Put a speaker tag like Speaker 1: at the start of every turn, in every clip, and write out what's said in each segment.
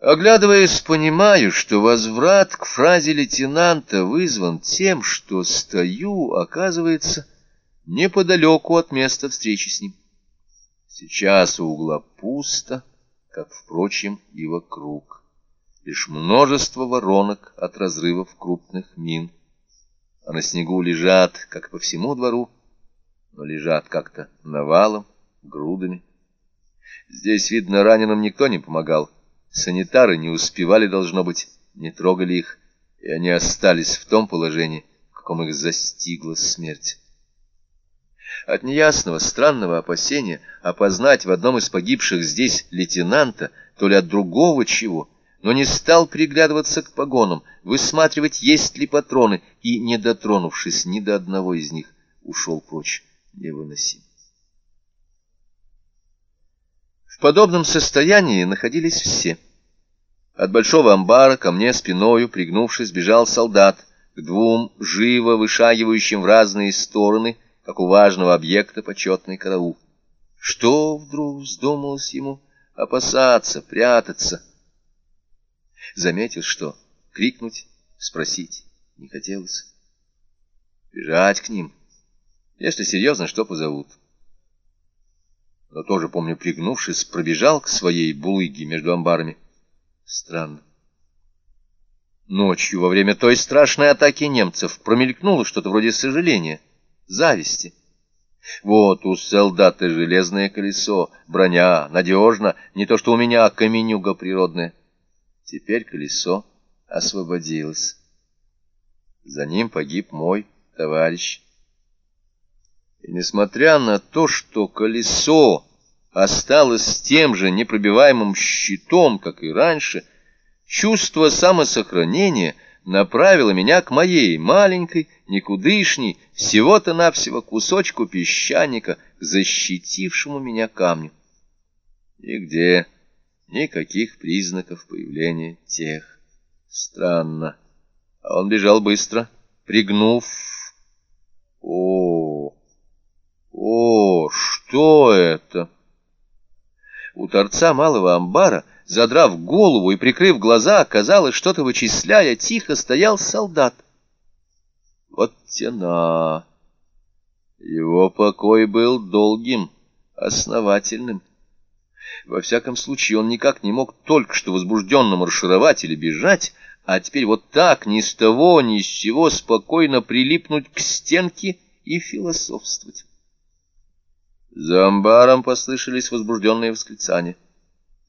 Speaker 1: Оглядываясь, понимаю, что возврат к фразе лейтенанта вызван тем, что стою, оказывается, неподалеку от места встречи с ним. Сейчас у угла пусто, как, впрочем, и вокруг. Лишь множество воронок от разрывов крупных мин. А на снегу лежат, как по всему двору, но лежат как-то навалом, грудами. Здесь, видно, раненым никто не помогал. Санитары не успевали, должно быть, не трогали их, и они остались в том положении, в каком их застигла смерть. От неясного, странного опасения опознать в одном из погибших здесь лейтенанта, то ли от другого чего, но не стал приглядываться к погонам, высматривать, есть ли патроны, и, не дотронувшись ни до одного из них, ушел прочь невыносим. В подобном состоянии находились все. От большого амбара ко мне спиною, пригнувшись, бежал солдат к двум живо вышагивающим в разные стороны, как у важного объекта почетный караул. Что вдруг вздумалось ему опасаться, прятаться? Заметил, что крикнуть, спросить не хотелось. Бежать к ним, если серьезно, что позовут но тоже, помню, пригнувшись, пробежал к своей булыге между амбарами. Странно. Ночью, во время той страшной атаки немцев, промелькнуло что-то вроде сожаления, зависти. Вот у солдата железное колесо, броня, надежно, не то что у меня, а каменюга природная. Теперь колесо освободилось. За ним погиб мой товарищ. И несмотря на то, что колесо осталось тем же непробиваемым щитом, как и раньше, чувство самосохранения направило меня к моей маленькой, никудышней, всего-то навсего кусочку песчаника, защитившему меня камню. Нигде никаких признаков появления тех. Странно. А он бежал быстро, пригнув. О, о, что это? У торца малого амбара, задрав голову и прикрыв глаза, казалось, что-то вычисляя, тихо стоял солдат. Вот тена. Его покой был долгим, основательным. Во всяком случае, он никак не мог только что возбужденно маршировать или бежать, а теперь вот так, ни с того, ни с сего, спокойно прилипнуть к стенке и философствовать. За амбаром послышались возбужденные восклицания.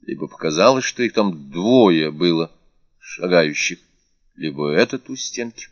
Speaker 1: Либо показалось, что их там двое было, шагающих, либо этот у стенки.